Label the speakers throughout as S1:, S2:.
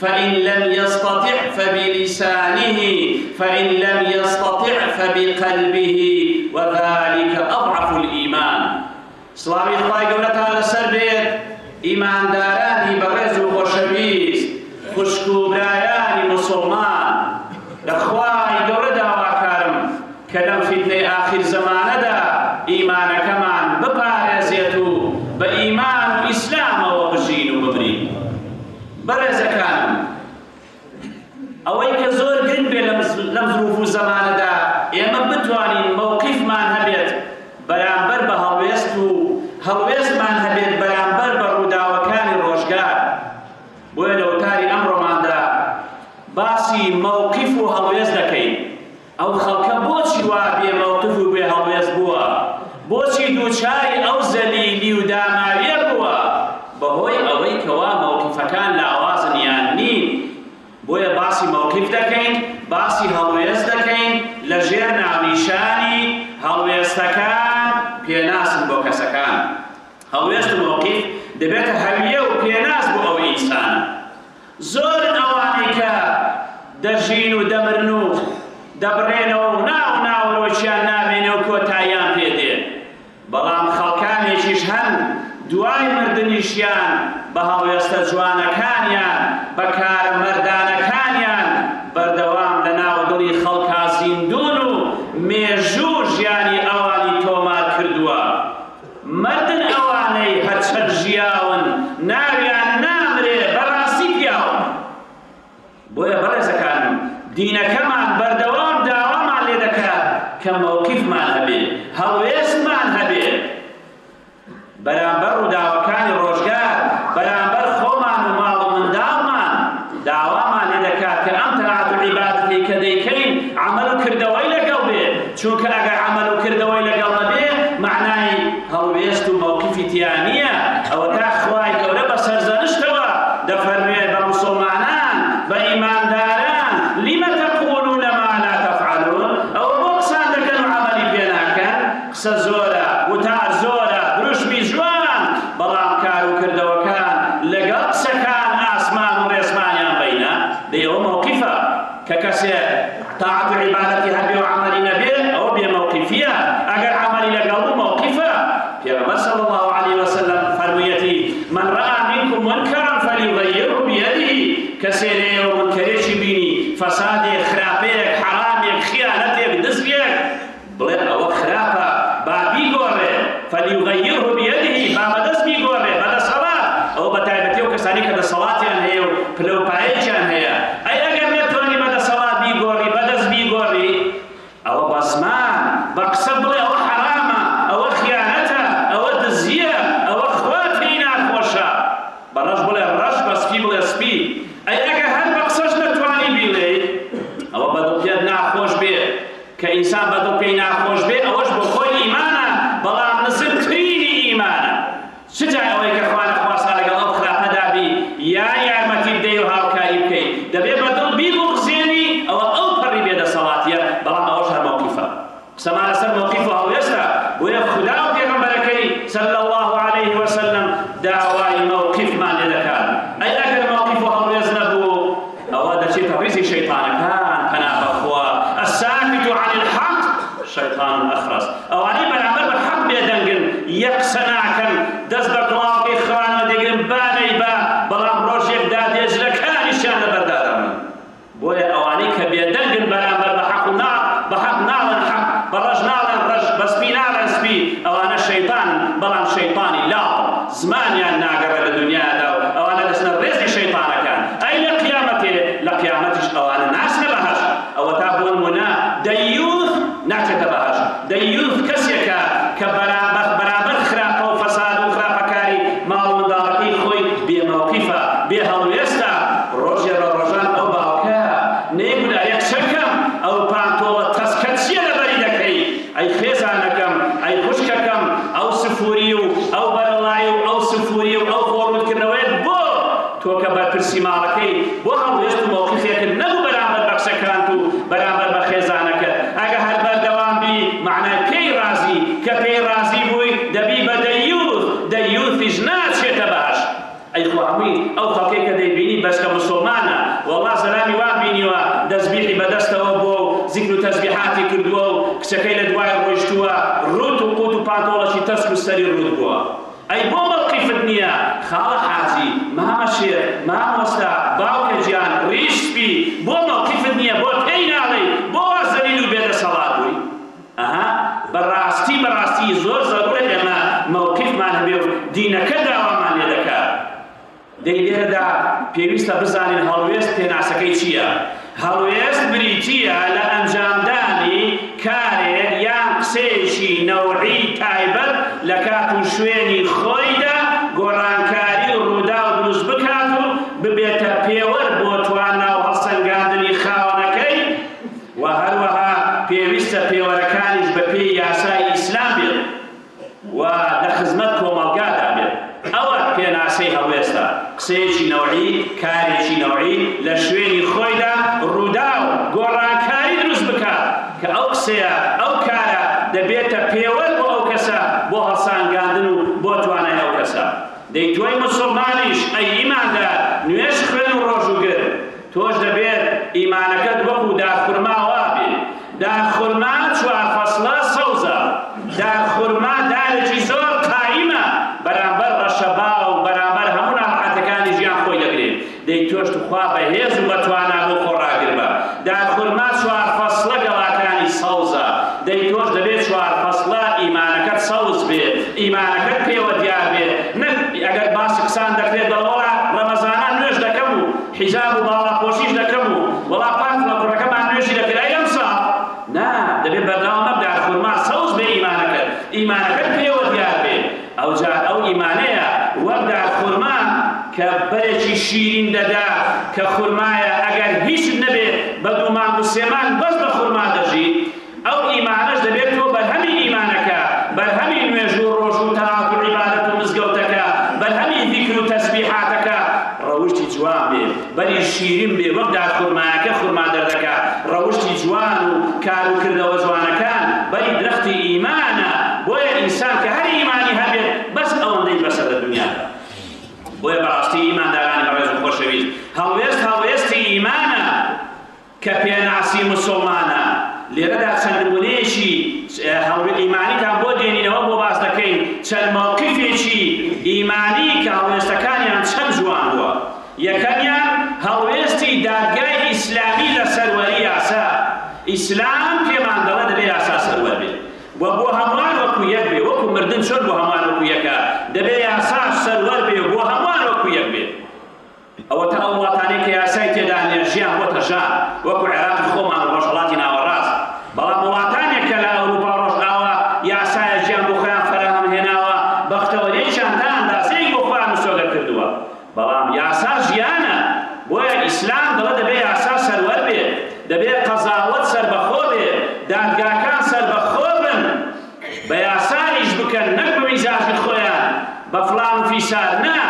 S1: فإن لم يستطع فبلسانه فإن لم يستطع فبقلبه وذلک أضعف الإيمان سڵاوی خوای گەورەتان لەسەر بێت ئیماندارانی بەڕێز و خۆشەویست خوشک و برایانی مسلمان لە خوای گەورە داواکارم کە لەم فیتنەی ئاخیر زەمانەدا ئیمانەکەمان بپارێزێت و بە ئیمان و ئیسلامەوە بژین و بمرین بەڕێزەکانم ئەوەی کە زۆر گرنگ بێت لەم لەم زروف و زەمانەدا ئێمە بتوانین مەوقیفمان هەبێت بەرامبەر بە هەڵوێست و هەڵوێستمان هەبێت بەرامبەر بە ڕووداوەکانی ڕۆژگار بۆیە لە وتاری ئەمڕۆماندا باسی مەوقیف و هەڵوێست دەکەین. ئەو خەڵکە بۆچی وا بێ مەوقف و بێ هەڵوێست بووە؟ بۆچی دووچاری ئەو زەلیلی و داماویە بووە؟ بەهۆی ئەوەی کەوا مەوقفەکان لاوازن یان نین؟ بۆیە باسی مەوقف دەکەین، باسی هەڵوێست دەکەین لە ژێر ناونیشانی، هەڵوێستەکان پێناسن بۆ کەسەکان. هەڵوێست و مەوقف دەبێتە هەویە و پێناس بۆ ئەو ئینسانە. زۆر ئەوانەی کە دەژین و دەمرن و دەبڕێنەوە و ناو ناوەرۆکیان نامێنێ و کۆتاییان پێ دێ، بەڵام خەڵکانێکیش هەن دوای مردنیشیان بە هەڵوێستە جوانەکانیان، بە کارە مەردانەکانیان بەردەوام لە ناو دڵی خەڵکا زیندوون و مێژوو ژیانی ئەوانی تۆمار کردووە. مردن ئەوانەی هەرچەند ژیاون ناویان نامرێ بەراستی پیاون بۆیە بەڕێزەکانم دینەکەمان بەردەوام داوامان لێ دەکات کە مەوقیفمان هەبێ هەڵوێستمان هەبێ بەرامبەر ڕوداوەکانی ڕۆژگار بەرامبەر خۆمان و ماڵ و منداڵمان. داوامان لێ دەکات کە ئەم تاعەت و عیبادەتەی کە دەیکەین عەمەل و کردەوەی لەگەڵ بێ چونکە ئەگەر عەمەل و کردەوەی لەگەڵ نەبێ مەعنای هەڵوێست و مەوقفی تیا نییە ئەوەتا خوای گەورە بە سەرزەنشتەوە دەفەرموێ بە موسڵمانان بە ئیمانداران لم تقولون ما لا تفعلون ئەوە بۆ قسان دەکەن و عەمەلی پێ ناکەن قسە زۆرە، گوتار زۆرە، دروشمی جوان، بەڵام کار و کردەوەکان لەگەڵ قسەکان ئاسمان و ڕێسمانیان بەینە، دەی ئەوە مەوقیفە؟ کە کەسێک تاعەت و عیبادەتی هەبێ و عەمەلی نەبێ ئەوە بێ مەوقیفییە، ئەگەر عەمەلی لەگەڵ بوو مەوقیفە، پێغەمبەر صلی اللە علیە وسلم فەرموویەتی، من رآ منکم منکرا فلیغیره بیده، کەسێ لەێوە مونکەرێکی بینی، فەسادێک، خراپەیەک، حەرامێک، خیانەتێک، دزیێک، بڵێ ئەوە خراپە با بیگۆڕێ، فلیغیره بیده، با بەدەست بیگۆڕێ، بە دەسەڵات، ئەوە بە تایبەتی ئەو کەسانەی کە دەسەڵاتیان هەیە و پلە و پایەیەکیان هەیە، ئەی ئەگەر نەتتوانی بە دەسەڵات بیگۆڕی، بە دەست بیگۆڕی، ئەوە بە زمان، بە قسە بڵێ ئەوە حەرامە، ئەوە خیانەتە، ئەوە دزییە، ئەوە خوا پێی ناخۆشە، بە ڕەش بڵێ ڕەش، بە سپی بڵێ سپی، ئەی ئەگەر هەر بە قسەش نەتتوانی بیڵێی، ئەوە بە دڵ پێت ناخۆش بێ، کە ئینسان بە دڵ پێی ناخۆش بێ ئەوەش بۆ خۆی ئیمانە، بەڵام نزمترینی ئیمانە. چ جای ئەوەی کە خوا نەخواستا لەگەڵ ئەو خراپەدا بی یان یارمەتی بدەی و هاوکاری بکەی، دەبێ بە دڵ بیبوغزێنی، ئەوە ئەوپەڕی بێ دەسەڵاتییە، بەڵام ئەوەش هەر مەوقیفە. قسەمان لەسەر مەوقیف و هەڵوێستە، بۆیە خودا و پێغەمبەرەکەی، صلی اللە علیە وسلم، داوای مەوقیفمان لێ دەکات، ئەی ئەگەر مەوقیف و هەڵوێست نەبوو، ئەوە دەچێتە ڕیزی شەیتانەکان پەنا بەخوا الساکت عن الحق شەیتان الاخرس ئەوانەی بەرامبەر بە حەق بێدەنگن یەقسە ناکەن دەست بە گڵاوی خانە دەگرن بانەی با بەڵام ڕۆژێک دادێزرەکانیشیان لەبەردادامن بۆیە ئەوانەی کە بێدەنگن بەرامبەر بە حەق و نا بە حەق ناڵێن حەق بە ڕەش ناڵێن ڕەش بەسپی ناڵێن سپی ئەوانە شەیتان بەڵام شەیتانی لاوە زمانیان ناگەڕێ لە دونیادا و ئەوانە دەچنە ڕێزی شەیتانەکان ئەی لە قیامەتێ لە قیامەتیش ئەوانە ناچنە بەهەشت ئەوەتا بۆ نمونە دەیوث ناچێتە بەهەشت دەیوث کەسێکە کە بەرابەر بەرابەر خراپە و فەساد و خراپەکاری ماڵ و منداڵەکەی خۆی بێ مەوقیفە بێ هەڵوێستە ڕۆژێ بە ڕۆژان ئەو باوکە نەیگوت ئەرێ کچەکەم ئەو پانتۆڵە تەسکە چیە لەبەری دەکەی ئەی خێزانەکەم، ئەی خوشکەکەم، ئەو سفوری و ئەو بەرەڵای و ئەو سفوری و ئەو خۆ ڕووتکردنەوەیەت بۆ؟ تۆ کە بەرپرسی ماڵەکەی، بۆ هەڵوێست و مەوقیفێکت نەبوو بەرامبەر بە قسەکانت و بەرامبەر بە خێزانەکەت؟ ئەگە هەر بەردەوام بی مەعنای پێی ڕازی، کە پێی ڕازی بووی دەبی بە دەیوث، دەیوثیش ناچێتە باش. ئەی خۆ هەمووی ئەو خەڵکەی کە دەیبینی بەچکە موسڵمانە وەڵا زەلامی وام بینیوە دەسبیحی بەدەستەوە بووە و زیکرو تەسبیحاتی کردووە و کچەکەی لە دوای ڕۆیشتووە ڕووت و قووت و پانتۆڵەکی تەسک و سەری ڕووت بووە ئەی بۆ مەوقیفت نییە خاڵە حاجی مامە شێخ مامۆستا باوکە گیان ڕیش سپی بۆ مەوقیفت نییە بۆ پێی ناڵێی بۆ وا زەلیل و بێدەسەڵات بووی. ئەها بەڕاستی بەڕاستی زۆر زەرورە ئێمە مەوقیفمان هەبێ و دینەکە داوامان لێ دەکا دەی لێرەدا پێویستە بزانین هەڵوێست پێناسەکەی چییە هەڵوێست بریتییە لە ئەنجامدانی کارێک یان قسەیەکی نەوعی تایبەت لە کات و شوێنی خۆیدا گۆڕانکاری و ڕووداو دروست بکات و ببێتە پێوەر بۆ توانا و هەڵسەنگاندنی خاوەنەکەی و هەروەها پێویستە پێوەرەکانیش بە پێی یاسای ئیسلام بێت و لە خزمەت کۆمەڵگادا بێت، ئەوە پێناسەی هەڵوێستە، قسەیەکی نەوعی، کارێکی نەوعی لە شوێنی خۆیدا ڕووداو، گۆڕانکاری دروست بکات کە ئەو قسەیە، ئەو کارە دەبێتە پێوەر بۆ ئەو کەسە بۆ هەڵسانگاندن و بۆ توانای ئەو کەسە. دەی تۆی موسوڵمانیش، ئەی ئیماندار، نوێژ خوێن و ڕۆژووگر، تۆش دەبێت ئیمانەکەت وەکو دار خورما وابێ دار خورما چوار فەسڵە سەوزە دار خورما دارێکی زۆر قایمە بەرامبەر ڕەشەباو بەرامبەر هەموو ناڕەحەتەکانی ژیان خۆی دەگرێ دەی تۆش توخوا بەهێز و بەتوانا بۆ خۆ ڕاگربە دار خورما چوار فەسڵە گەڵاکانی سەوزە دەی تۆش دەبێت چوار فەسڵە ئیمانەکەت سەوز بێ ئیمانەکەت پێوە دیار بێ نەک ئەگەر باسی قسان دەکرێت دەڵێ وەڵا ڕەمەزانان نوێژ دەکەم و حیجاب و باڵاپۆشیش دەکەمو وەڵا پارت وە کوڕەکەمان نوێژی دەکرد ئەی ئەمساڵ نا دەبێت بەردەوام بەبدە خورما سەوز بێ ئیمانەکەت ئیمانەکەت پێوە دیار بێ ئەوجا ئەو ئیمانەیە وەبدە خورما کە بەرێکی شیرین دەدا کە خورمایە ئەگەر هیچت نەبێت بەدوومانگو سێمانگ بەس بەخورما دەژیت ئەو ئیمانەش دەبێتەوە بەرهەمی ئیمانەکە، بەرهەمی نوێژ و ڕۆژ و تاعەت و عیبادەت و مزگەوتەکە، بەرهەمی زیکر و تەسبیحاتەکە، ڕەوشتی جوان بێ، بەری شیرین بێ وەک دارخورمایەکە خورما دەردەکا، ڕەوشتی جوان و کار و کردەوە جوانەکان بەری درەختی ئیمانە، بۆیە ئینسان کە هەر ئیمانی هەبێت بەس ئەوەندەی بەسە لە دونیادا. بۆیە بەڕاستی ئیماندارانی بەڕێز و خۆشەویست هەڵوێست هەڵوێستی ئیمانە، کە پێناسی موسڵمانە، لێرەدا چەند نمونەیەکی هەڵوێ ئیمانیتان بۆ دێنینەوە بۆ باس دەکەین چەند مەوقیفێکی ئیمانی کە هەڵوێستەکانیان چەند جوان بووە یەکەمیان هەڵوێستی دادگای ئیسلامی لە سەروەری یاسا ئیسلام پێمان دەڵێ دەبێ یاسا سەروەر بێ و بۆ هەمووان وەکو یەک بێ وەکو مردن چۆن بۆ هەمووان وەکو یەکە دەبێ یاساش سەروەر بێ و بۆ هەمووان وەکو یەک بێ ئەوەتا ئەو وڵاتانەی کە یاسای تێدا هەیە ژیان بۆتە ژان، وەکو عێراقی خۆمان و ڕۆژهەڵاتی ناوەڕاست، بەڵام وڵاتانێک کە لە ئەوروپا و ڕۆژئاوا یاسایە ژیان بۆ خۆیان فەراهەم هێناوە، بەختەوەریشان تا ئەندازەیەک بۆ خۆیان مسۆگەر کردووە، بەڵام یاسا ژیانە، بۆیە ئیسلام دەڵێت دەبێت یاسا سەروەر بێت، دەبێت قەزاوەت سەربەخۆ بێت، دادگاکان سەربەخۆ بن. بە یاسا ئیش بکەن نەک بە میزاجی خۆیان بە فلان و فیسار نا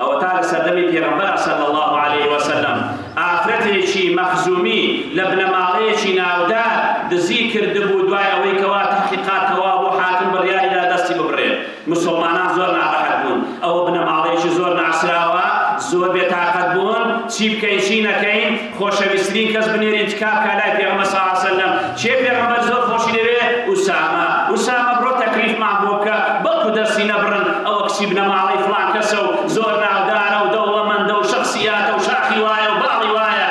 S1: ئەوەتا لە سەردەمی پێغەمبەرا صلی اللە علیە وسلم ئافرەتێکی مەخزومی لە بنەماڵەیەکی ناودار دزی کردبوو دوای ئەوەی کەوا تەحقیقات تەواو بوو حاکم بڕیاری دا دەستی ببڕێ مسوڵمانان زۆر ناڕەحەت بوون، ئەوە بنەماڵەیەکی زۆر ناسراوە، زۆر بێ تاقەت بوون، چی بکەین چی نەکەین، خۆشەویسترین کەس بنێرین تکا بکە لای پێغەمبەر صلی اللە علیە وسلم، کێ پێغەمبەر زۆر خۆشی دەوێ، ئوسامە، ئوسامە بڕۆ تەکلیفمان بۆ بکە، بەڵکو دەستی نەبڕن، ئەوە کچی بنەماڵەی فڵان کەسە و زۆر ناودارە و دەوڵەمەندە و شەخسیاتە و شاخی وایە و باڵی وایە،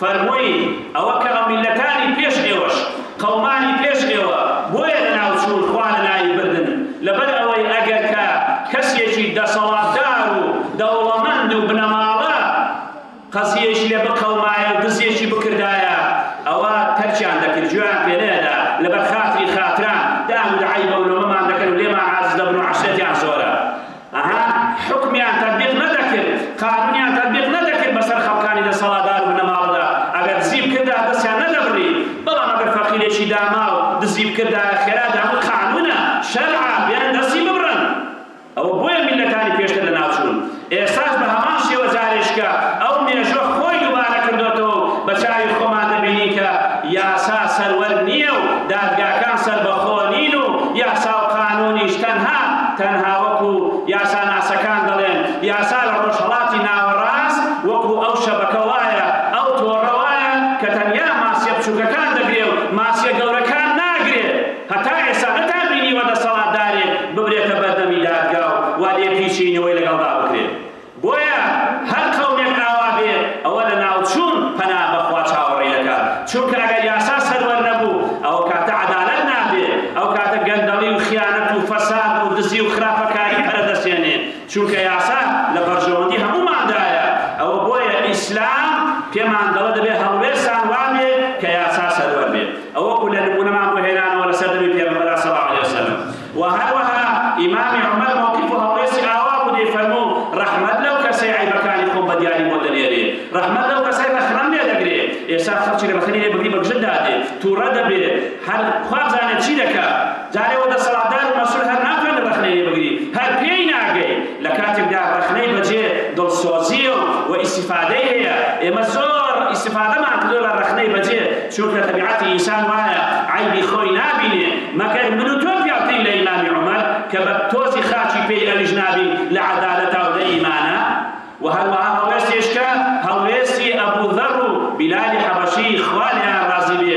S1: فەرمووی، ئەوە کە میللەتانی پێش ئێوەش، قەومانی پێش ئێوە، بۆیە لەناو چوون، خوا لەناوی بردن، لەبەر ئەوەی ئەگەر کە کەسێکی دەسەڵاتدار و دەوڵەمەند و بنەماڵە قەزیەیەکی لێ بقەومایە و دزێکی بکردایە، ئەوا تەرکیان دەکرد، گوێیان پێ نەیەدا، لەبەر خاتری خاتران، دان و دەعای بەو لۆمەمان دەکەن و لێمان عاجز دەبن و عەشرەتیان زۆرە. ئەها حوکمیان تەتبیق نەدەکرد قانونیان تەتبیق نەدەکرد بەسەر خەڵکانی دەسەڵاتدارو بنەماڵەدا ئەگەر دزی بکردایە دەستیان نەدەبڕی بەڵام ئەگەر فەقیرێکی داماو دزی بکردایە خێرا دەهەموو قانونە شەرعە بێن دەستی ببڕن ئەوە بۆیە میللەتانی پێشتر لەناوچوون ئێستاش بەهەمان شێوە جارێکیکە ئەو مێژوە خۆی دوبارە کردۆتەوەو بەچاوی خۆمان دەبینین کە یاسا سەروەر نییە و دادگاکان سەربەخۆ نین و یاسا و قانوونیش تەنها تەنها وەکو یاساناسەکان دەڵێن یاسا لە ڕۆژهەڵاتی ناوەڕاست وەکو ئەو شەبەکە وایە ئەو تۆڕە وایە کە تەنیا ماسیە بچووکەکان دەگرێ و ماسیە گەورەکان ناگرێ هەتا ئێستا نەتان بینیوە دەسەڵاتدارێک ببرێتە بەردەمی دادگا و وادەیەک پیچینەوەی لەگەڵدا بکرێ بۆیە هەر قەومێک ئاوا بێت ئەوە لە ناوچوون پەنا بە خوا چاوەڕێ دەکات، چونکە ئەگەر یاسا سەروەر نەبوو ئەوە کاتە عەدالەت نابێت، ئەو کاتە گەندەڵی و خیانەت و فەساد و دزی و خراپەکاری پەرە دەسێنێ، چونکە یاسا لە بەرژەوەندی هەمووماندایە، ئەوە بۆیە ئیسلام پێمان دەڵێ دەبێ هەڵوێستان وا بێ کە یاسا سەروەر بێت، ئەوەکو لە نموونەمان بۆ هێنانەوە لە سەردەمی پێغەمبەرا صلی اللە علیە وسلم. وە هەروەها ئیمامی عومەر مەوقیف و هەڵوێستی ئاوا بوو دەیفەرموو، ڕەحمەت لەو کەسەی عەیبەکانی خۆم بە دیاری بۆ دەنێرێ، ڕەحمەت لەو کەسەی ڕەخنەم لێ دەگرێ، ئێستا خەڵکی لە بەخێری لێ بگری بە گژت دادێ، تووڕە دەبێ، هەر خوا بزانێ چی دەکا، جارێ وە دەسەڵاتدار و مەسئول هەر ناتوانی ڕەخنەی لێ بگری، هەر پێی ناگەی. لە کاتێکدا ڕەخنەی بەجێ دڵسۆزییە و و ئیستیفادەی هەیە، ئێمە زۆر ئیستیفادەمان کردووە لە ڕەخنەی بەجێ، چونکە تەبیعەتی ئینسان وایە عەیبی خۆی نابینێ، مەگەر من و تۆ پیاوترین لە ئیمامی عومەر، کە بە تۆزی خاچی پێی ئەویش نابین لە عەدالەتا و لە ئیمانا، و هەروەها هەڵوێستێش کە هەڵوێستی ئەبووزەر و بیلالی حەبەشی خوا لێیان ڕازی بێ،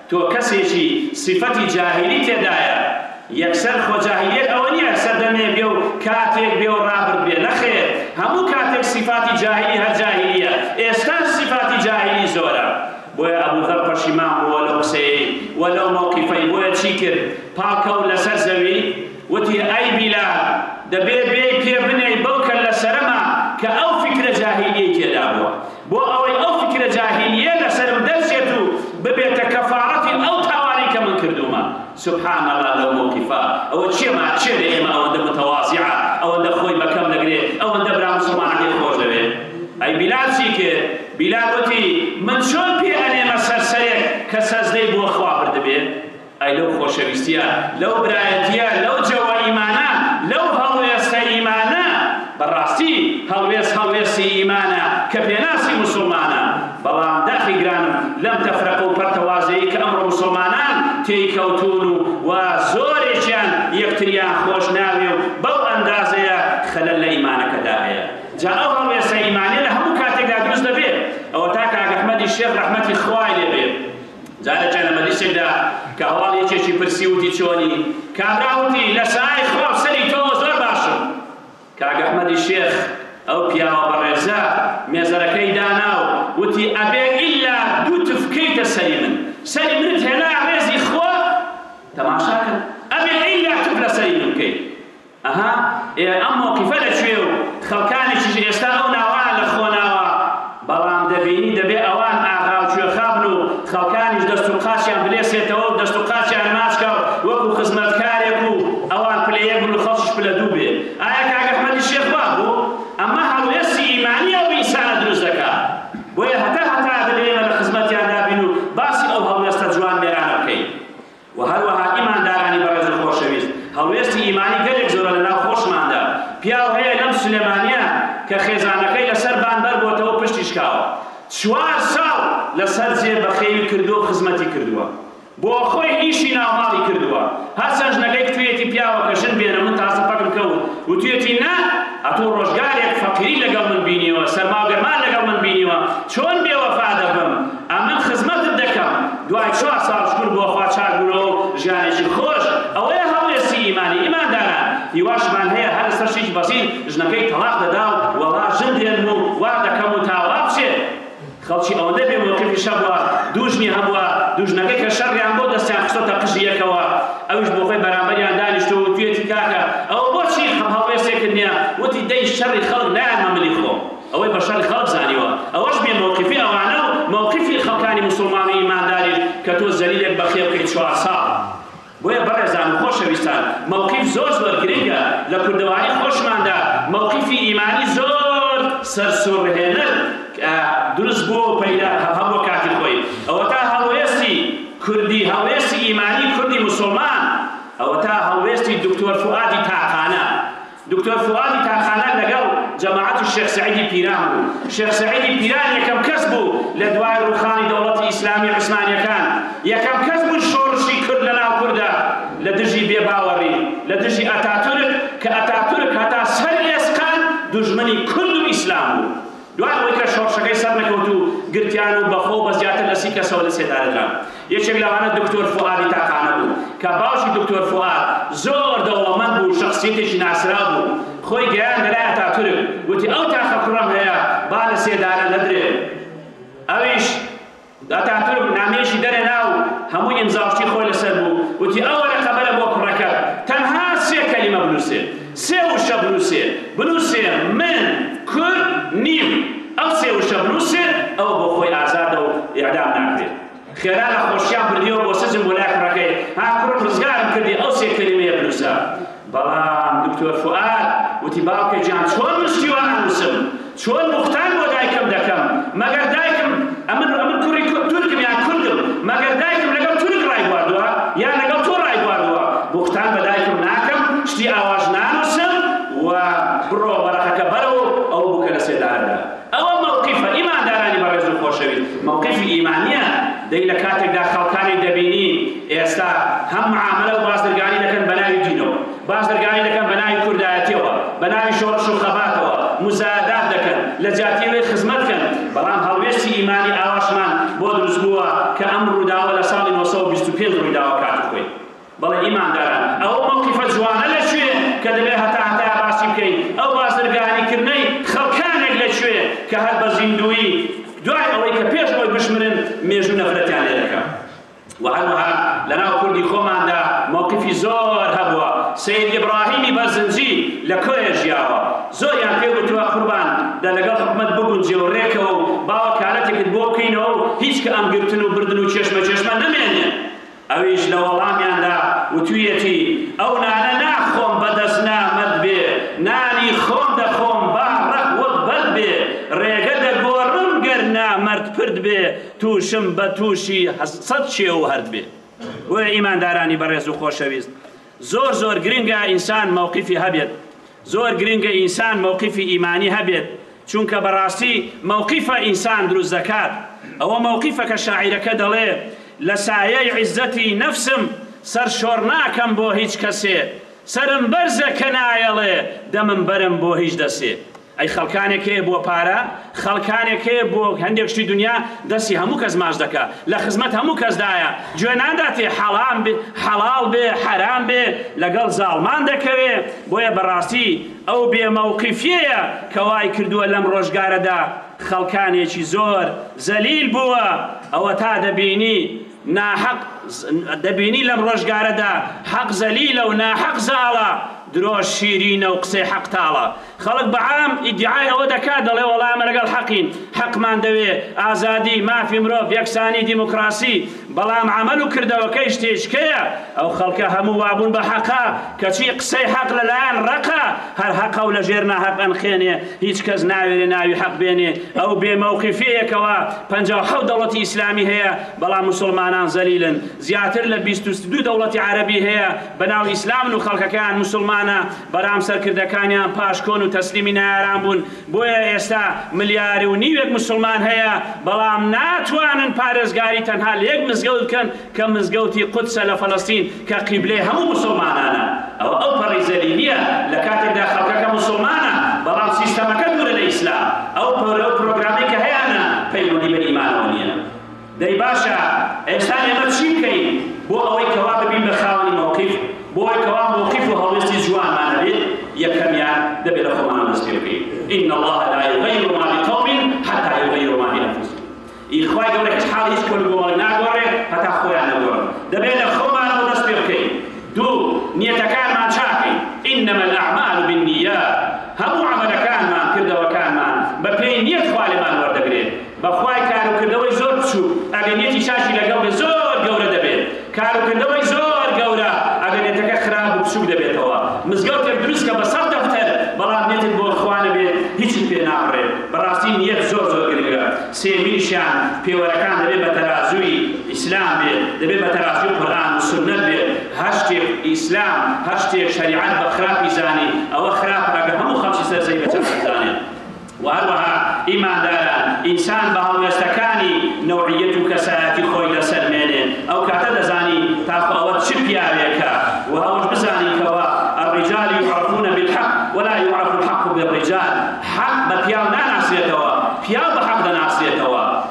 S1: تۆ کەسێکی سیفەتی جاهیلی تێدایە یەکسەر خۆ جاهیلیەت ئەوە نیە هەر سەردەمێ بێ و کاتێک بێ و ڕابرد بێ نەخێر هەموو کاتێک سیفاتی جاهیلی هەر جاهیلیە ئێستاش سیفاتی جاهیلی زۆرە بۆیە ئەبو زەر پەشیمان بووە لەو قسەیەی و لەو مەوقیفەی بۆیە چی کرد پاڵکەوت لەسەر زەوی وتی ئەی بیلال دەبێ بێی پێ بنێی بەو کەللە سەرەما کە ئەو فیکرە جاهیلیەی تێدابووە بۆ ئەوەی ئەو فیکرە جاهیلیە لەسەرم دەرچێت و ببێتە کەفارەتی ئەو تاوانەی کە من کردوومە سبحان اللە لەو مەوقیفە ئەوە کێ ما کێ لە ئێمە ئەوەندە متواضعە ئەوەندە خۆی بە کەم دەگرێ ئەوەندە برا موسڵمانەکەی خۆش دەوێ ئەی بیلال چی کرد بیلال وتی من چۆن پێ ئەنێمە سەر سەرێک کە سەجدەی بۆ خوا بردبێ ئای لەو خۆشەویستیە لەو برایەتیە لەو جەوە ئیمانە لەو هەڵوێستە ئیمانە بەڕاستی هەڵوێست هەڵوێستی ئیمانە کە پێناسی مسلمانە بەڵام داخی گرانم لەم تەفرەقە و پەرتەوازەیە کە ئەمڕۆ مسلمانان تێی کەوتون و و زۆرێکیان یەکتریان خۆش ناوێ و بەو ئەندازەیە خەلەل لە ئیمانەکەدا هەیە جا ئەو هەڵوێستە ئیمانە لە هەموو کاتێکدا دروست دەبێت ئەوە تا کاک ئەحمەدی شێخ ڕەحمەتی خوای لێبێت جارێکیان لە مەجلیسێکدا کە هەواڵی یەکێکی پرسی وتی چۆنی؟ کابرا وتی لە سایەی خوا و سەری تۆوە زۆر باشم. کاک ئەحمەدی شێخ ئەو پیاوە بەڕێزە مێزەرەکەی دانا و وتی ئەبێ ئیلا دوو تف کەیتە سەری من. سەری منت هێنا ڕێزی خوا تەماشا کە ئەبێ ئیلا تف لە سەری من بکەی. ئەها ئێ ئەم مۆقیفە لە کوێ و خەڵکانێکیش ئێستا ئەو ناوەیان لە خۆ ناوە بەڵام دەبینی دەبێ ئەوان ئاغا و کوێخا بن و خەڵکانیش دەست و قاچیان بلێسێتەوە و دەست و قاچیان ماچ کا و وەکوو خزمەتکارێک و ئەوان پلە یەک بن و خەڵکیش پلە دوو بێ ئایا کاک ئەحمەدی شێخ وا بوو؟ ئەمە هەڵوێستی ئیمانی ئەو ئینسانە دروست دەکا بۆیە هەتا هەتا دەبێ ئێمە لە خزمەتیاندا بین و باسی ئەو هەڵوێستە جوان مێرانە بکەین. و هەروەها ئیماندارانی بەڕێز و خۆشەویست، هەڵوێستی ئیمانی گەلێک زۆرە لە ناو خۆشماندا، پیاو هەیە لەم سلێمانییە کە خێزانەکەی لە سەر بان بەر بۆتەوە و پشتی شکاوە، چوار ساڵ لە سەر جێ بەخێوی کردووە و خزمەتی کردووە، بۆ خۆی ئیشی ناو ماڵی کردووە، هەر چەند ژنەکەی کوتوویەتی پیاوەکە ژن بێنە، من تازە پەکم کەوت، وتوویەتی نا، ئەتوو ڕۆژگارێک فەقیری لەگەڵ من بینیوە، سەرما و گەرما لەگەڵ من بینیوە، چۆن بێ وەفا دەبم، ئەمن خزمەتت دەکەم دوای چوار ساڵ شکور بۆ خوا چاک بووەوە و ژیانێکی خۆش ئەوەیە هەڵوێستی ئیمانی ئیمانداران هیواشمان هەیە هەر لەسەر شتی بەسیت ژنەکەی تەڵاق دەدا و وەڵا ژن دێنن و وا دەکەم و تا وا بچێ خەڵکی ئەوەندە بێ مەوقیفی شەبوە دوو ژنی هەبوە دوو ژنەکەی کە شەڕیان بۆ دەستیان خستۆتە قژی یەکەوە ئەویش بۆ خۆی بەرامبەریان دانیشتوە وتویەتی کاکە ئەوە بۆچی هەڵوێستێکت نیە وتی دەی شەڕی خەڵک نایەمە ملی خۆم ئەوەی بە شەڕی خەڵک زانیوە ئەوەش بێ مەوقیفی ئەوانە و مەوقیفی خەڵکانی موسڵمان و ئیمانداریش کە تۆ زەلیلێک بە خێو کەی چوار ساڵ بۆیە بەڕێزان و خۆشەویستان مەوقیف زۆر زۆر گرنگە لە کوردەواری خۆشماندا مەوقیفی ئیمانی زۆر سەرسوڕهێنەر دروست بووە و پەیدا هەبووە کاتی خۆی ئەوەتا هەڵوێستی کوردی هەڵوێستی ئیمانی کوردی موسڵمان ئەوەتا هەڵوێستی دکتۆر فوئادی تاقانە دکتۆر فوئادی تاقانە لەگەڵ جەماعەتی شێخ سەعیدی پیران بوو. شێخ سەعیدی پیران یەکەم کەس بوو لە دوای ڕووخانی دەوڵەتی ئیسلامی عوسمانیەکان یەکەم کەس بوو شۆڕشی کرد لە ناو کوردا لە دژی بێ باوەڕی لە دژی ئەتاتورک کە ئەتاتورک هەتا سەر ئێسقان دوژمنی کورد و ئیسلام بوو. دوای ئەوەی کە شۆڕشەکەی سەرنەکەوتوو و گرتیان و بە خۆو بە زیاتر لە سی کەسەوە لە سێدارە دران. یەکێک لەوانە دکتۆر فوئادی تاقانە بوو، کە باوکی دکتۆر فوئاد زۆر دەوڵەمەند بوو و شەخسیەتێکی ناسراو بوو. خۆی گەیاندە لای ئەتاتورک، وتی ئەو تاقە کوڕەم هەیە با لە سێدارە نەدرێ. ئەویش. داتان تورک نامەیەکی دەرێنا و هەموو ئیمزا و شتی خۆی لەسەر بوو، وتی ئەو وەرەقە بەرە بۆ کوڕەکەت، تەنها سێ کەلیمە بنووسێ، سێ وشە بنووسێ، بنووسێ من کورد نیم، ئەو سێ وشە بنووسێ ئەوە بۆ خۆی ئازادە و ئیعدام ناکرێ. خێرا لە خۆشیان بردیەوە بۆ سجن بۆ لای کوڕەکەی، ها کوڕم ڕزگارم کردی ئەو سێ کەلیمەیە بنووسە. بەڵام دکتۆر فوئاد وتی باوکە گیان چۆن من شیوان ئەنووسم؟ چۆن بوختان بۆ دایکم دەکەم؟ مەگەر دایکم ئەمن ئەمن کوڕی تورکم یان کوردم؟ مەگەر دایکم لەگەڵ تورک ڕایبواردووە یان لەگەڵ تۆ ڕایبواردووە؟ بوختان بە دایکم ناکەم، شتی ئاواش نانووسم و بڕۆ وەرەقەکە بەرەوە و ئەوە بکە لە سێدارەدا. ئەوە مەوقیفە ئیماندارانی بەڕێز و خۆشەویست، مەوقیفی ئیمانییە، دەی لە کاتێکدا خەڵکانێک دەبینین ئێستا هەم معامەلە و بازرگانی دەکەن بە ناوی دینەوە، بازرگانی دەکەن بە ناوی کوردایەتییەوە، بە ناوی شۆڕش و خەباتەوە موزایەدات دەکەن، لە جیاتی ئەوەی خزمەت بکەن، بەڵام هەڵوێستی ئیمانی ئاواشمان بۆ دروست بووە کە ئەم ڕووداوە لە ساڵی نۆ سەد و بیست و پێنج ڕووی داوە کاتی خۆی. بەڵێ ئیمانداران ئەوە مەوقیفە جوانە لە کوێ کە دەبێ هەتا هەتایە باسی بکەین، ئەو بازرگانی کردنەی خەڵکانێک لە کوێ کە هەر بە زیندوویی دوای ئەوەی کە پێش ئەوەی بشمرن مێژوو نەفرەتیان لێ دەکا و هەروەها لەناو کوردی خۆماندا مەوقیفی زۆر هەبووە سید ئیبراهیمی بەرزنجی لە کوێ ژیاوە زۆریان پێ گوتووە قوربان دە لەگەڵ حکومەت بگونجێ و ڕێکەوە و باوەکالەتێکت بۆ بکەینەوە و هیچ کە ئەم گرتن و بردن و کێشمە کێشمە نەمێنێ ئەویش لە وەڵامیاندا وتویەتی، ئەو نانە ناخۆم بەدەست نا مەرد بێ نانی خۆم دەخۆم با ڕەق وەک بەرد بێ ڕێگە دەگۆڕم گەر نا مەرد پرد بێ تووشم بە تووشی سەد شێو و هەرد بێ. بۆیە ئیماندارانی بەڕێز و خۆشەویست زۆر زۆر گرنگە ئینسان مەوقیفی هەبێت، زۆر گرنگە ئینسان مەوقیفی ئیمانی هەبێت چونکە بەڕاستی مەوقیفە ئینسان دروست دەکات ئەوە مەوقیفە کە شاعیرەکە دەڵێ لە سایەی عیزەتی نەفسم سەر شۆڕ ناکەم بۆ هیچ کەسێ سەرم بەرزە کە نایەڵێ دەمم بەرم بۆ هیچ دەسێ ئەی خەڵکانێک هەیە بۆ پارە خەڵکانێک هەیە بۆ هەندێک شتی دونیا دەستی هەموو کەس ماچ دەکا لە خزمەت هەموو کەسدایە گوێ ناداتێ حەڵام بێ حەڵاڵ بێ حەرام بێ لەگەڵ زاڵمان دەکەوێ بۆیە بەڕاستی ئەو بێ مەوقیفیەیە کە وای کردووە لەم ڕۆژگارەدا خەڵکانێکی زۆر زەلیل بووە ئەوەتا دەبینی ناحەق دەبینی لەم ڕۆژگارەدا حەق زەلیلە و ناحەق زاڵە درۆش شیرینە و قسەی حەق تاڵە خەڵک بە عام ئیدیعای ئەوە دەکات، دەڵێ وەڵا ئێمە لەگەڵ حەقین، حەقمان دەوێ، ئازادی، مافی مرۆڤ، یەکسانی، دیموکراسی، بەڵام عەمەل و کردەوەکەی شتێ شکەیە، ئەو خەڵکە هەموو وابوون بە حەقە، کەچی قسەی حەق لە لایان ڕەقە، هەر حەقە و لە ژێر ناحەق ئەنخێنێ، هیچ کەس ناوێرێ ناوی حەق بێنێ، ئەو بێ مەوقیفیەیە کەوا پەنجا و حەوت دەوڵەتی ئیسلامی هەیە، بەڵام موسڵمانان زەلیلن، زیاتر لە بیست و دوو دەوڵەتی عەرەبی هەیە، بەناو ئیسلامن و خەڵکەکەیان موسڵمانە بەرام سەرکردەکانیان پاشکۆن و تەسلیمی نەیاران بوون بۆیە ئێستا ملیار و نیوێک موسڵمان هەیە بەڵام ناتوانن پارێزگاری تەنها لە یەک مزگەوت بکەن کە مزگەوتی قودسە لە فەلەستین کە قیبلەی هەموو موسڵمانانە ئەوە ئەو پەڕی زەلیلیە لە کاتێکدا خەڵکەکە موسڵمانە بەڵام سیستەمەکە دوورە لە ئیسلام ئەو پەڕی و پرۆگرامەی کە هەیانە پەیوەندی بە ئیمانەوە نیە. دەی باشە ئێستا ئێمە چی بکەین بۆ ئەوەی کەوا ببین بە خاوەنی مەوقیف، بۆ ئەوەی کەوا مەوقیف و هەڵوێستی جوانمان هەبێت، یەکەمیان دەبێت لە خۆمان دەست پێ بکەین، ان اللە لا یغیر ما بقوم حتی یغیروا ما بانفسهم، ئی خوای گەورە هیچ حاڵی هیچ کۆن و کۆمەڵێک ناگۆڕێ هەتا خۆیان نەگۆڕن، دەبێت لە خۆمانەوە دەست پێ بکەین، دوو، نیەتەکانمان چاک کەین، انما الاعمال بالنیات، هەموو عەمەلەکانمان، کردەوەکانمان، بە پێی نیەت خوا لێمان وەردەگرێ. بەخوای کارو کردەوەی زۆر بچوک ئەبێ نیەتی چاکی لەگەڵ بێت زۆر گەورە دەبێت کارو کردەوەی زۆر گەورە ئەبێ نێتەکە خراپ و بچوک دەبێتەوە مزگەوتێک دروست کە بە سەد دەفتەر بەڵام نێتت بۆ خوا نەبێت هیچت پێ ناڕێ بەڕاستی نیەت زۆر زۆر گرنگە سێمینیشیان پێوەرەکان دەبێ بە تەرازوی ئیسلام بێت دەبێ بە تەرازوی قورئان و سوننەت بێت هەر شتێک ئیسلام هەر شتێک شەریعەت بە خراپی زانی ئەوە خراپە ئەگەر هەموو خەڵکی سەر زەوی بە چاک بزانێت وە هەروەها ئیمانداران ئینسان بە هەڵوێستەکانی نەوعیەت و کەسایەتی خۆی دەسەلمێنێت ئەو کاتە دەزانی تاکو ئەوە چ پیاوێکە وە ئەوەش بزانین کەوا الرجال یعرفون بالحق ولا یعرف الحق بالرجال حەق بە پیاو ناناسرێتەوە پیاو بە حەق دەناسرێتەوە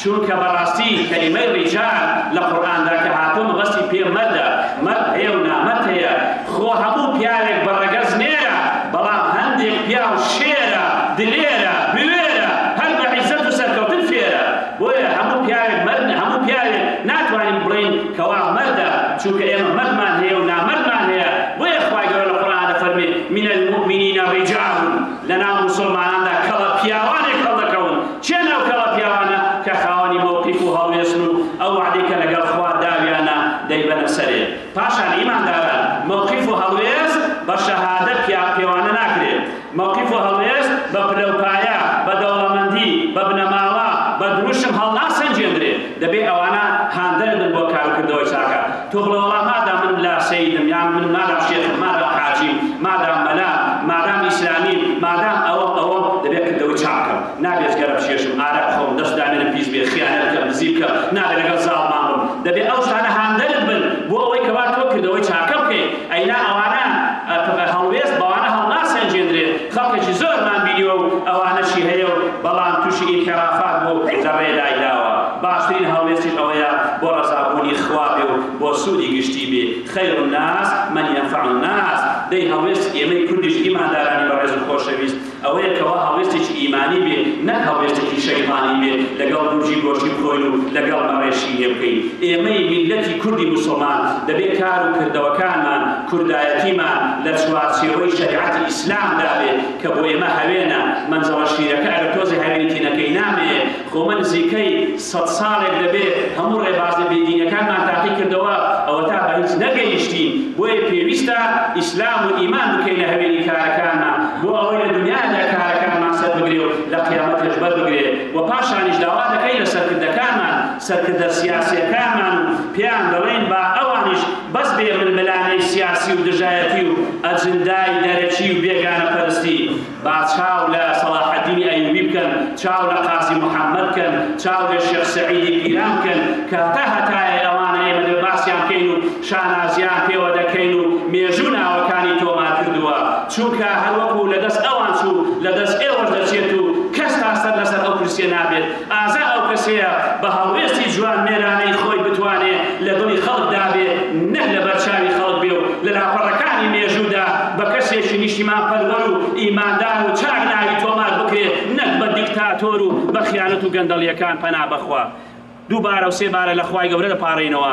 S1: چونکە بەڕاستی کەلیمەی ڕیجال لە قورئاندا کە هاتووە مەبەستی پێ مەردە، مەرد هەیە و نامەرد هەیە، خۆ هەموو پیاوێک بە ڕەگەز نێرە، بەڵام هەندێک پیاو شێرە، دلێرە، بوێرە، هەر بە عیزەت و سەرکەوتن فێرە، بۆیە هەموو پیاوێک مەرد نیە، هەموو پیاوێک ناتوانین بڵێین کەوا مەردە، چونکە ئێمە مەردمان هەیە و نامەردمان هەیە، بۆیە خوای گەورە لە قورئان دەفەرموێ، من المومنین ڕیجال، لەناو موسوڵماناندا کەڵە پیاوانێک هەڵدەکەون، کێن ئەو کەڵە پیاوانە کە خاوەنی مەوقیف و هەڵوێستن و ئەو وەعدەی کە لەگەڵ خوا داویانە دەیبەنە سەرێ؟ پاشان ئیمانداران مەوقیف و هەڵوێست بە شەهادە پیا پێوانە ناکرێ. مەوقیف و هەڵوێست بە پلەوپایە، بە دەوڵەمەندی، بە بنەماڵە، بە دروشم هەڵناسەنگێندرێ. دەبێ ئەوانە هاندەر بن بۆ کاروکردەوەی چاکە. تۆ بڵێ وەڵا مادام من لا سەیدم یان من مادام شێخم مادام حاجیم مادام مەلام مادام ئیسلامیم مادام ئەوەم ئەوەم دەبێ کردەوەی چاک بکەم. نابێ جگەرە بکێشم، ئارەق بخۆم، دەست دامێنم پیس بێ، خیانەت بکەم، دزی بکەم، نابێ لەگەڵ زاڵمان بم. دەبێ ئەو شتانە هاندەرت بن بۆ ئەوەی کەوا تۆ کردەوەی چاکە بکەی. ئەینا ئەوانە کە بە هەڵوێست بەوانە هەڵناسەنگێندرێت، خەڵکێکی زۆرمان بینیوە و ئەوانەشی هەیە و بەڵام تووشی ئینحیرافات بوو و لە ڕێ لایداوە، باشترین هەڵوێستیش ئەوەیە بۆ ڕەزابوونی خوا بێ و بۆ سوودی گشتی بێ، خیر الناس من ینفع الناس، دەی هەڵوێستی ئێمەی کوردیش ئیماندارانی بەڕێز و خۆشەویست، ئەوەیە کەوا هەڵوێستێکی ئیمانی بێ نەک هەڵوێستێکی شەیتانی بێ لەگەڵ گورجی گۆشتی بخۆین و لەگەڵ مەڕێ شینێ بکەین ئێمەی میللەتی کوردی موسڵمان دەبێ کار و کردەوەکانمان کوردایەتیمان لە چوارچێوەی شەریعەتی ئیسلامدا بێ کە بۆ ئێمە هەوێنە مەنجەڵە شیرەکە ئەگەر تۆزێ هەوێنی تینەکەی نامێ کۆمەڵ نزیکەی سەد ساڵێک دەبێ هەموو ڕێبازە بێدینەکانمان تاقی کردەوە ئەوەتا بە هیچ نەگەیشتین بۆیە پێویستە ئیسلام و ئیمان بکەینە هەوێنی کارەکانمان بۆ ئەوەی لە دونیایادا کارەکانمان سەر بگرێ و لە قیامەتێش بەر بگرێ و پاشانیش داوا دەکەین لە سەرکردەکانمان سەرکردە سیاسیەکانمان و پێیان دەڵێین با ئەوانیش بەس بێ ململانێی سیاسی و دژایەتی و ئەجندای دەرەکی و بێگانە پەرستی با چاو لە سەڵاحەدینی ئەیوبی بکەن، چاو لە قازی محەمەد بکەن، چاو لە شێخ سەعیدی پیران بکەن کە هەتا هەتایە ئەوانە ئێمە دەبێ باسیان بکەین و شانازییان پێوە دەکەین و مێژوو ناوەکانی تۆمار کردووە، چونکە هەروەکو لە دەست ئەوان چوو لە دەست ئێوەش دەچێت و کەس تا سەر لەسەر ئەو کورسییە نابێت. ئازا ئەو کەسەیە بە هەڵوێستی جوانمێرانەی خۆی بتوانێ لە دڵی خەڵکدا بێ نەک لە بەر چاوی خەڵک بێ و لە لاپەڕەکانی مێژوودا بە کەسێکی نیشتیمانپەروەر و ئیماندار و چاک ناوی تۆمار بکرێ نەک بە دیکتاتۆر و بە خیانەت و گەندەڵییەکان پەنا
S2: بە خوا دوو بارە و سێ بارە لە خوای گەورە دەپاڕێینەوە.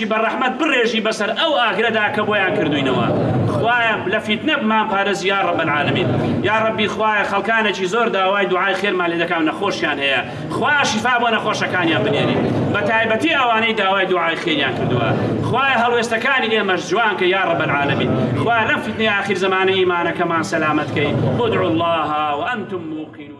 S2: بە ڕەحمەت بڕێژی بەسەر ئەو ئاگرەدا کە بۆیان کردوینەوە خوایە لە فیتنە بمان پارێزی یا ڕەب العالمین یا ڕەبی خوایە خەڵکانێکی زۆر داوای دوعای خێرمان لێ دەکەن نەخۆشیان هەیە خوا شیفا بۆ نەخۆشەکانیان بنێری بە تایبەتی ئەوانەی داوای دوعای خێریان کردووە خوایە هەڵوێستەکانی ئێمەش جوان کە یا ڕەب العالمین خوا لەم فیتنەی ئاخیر زمانە ئیمانەکەمان سەلامەت کەی ادعوا الله وانتم موقنون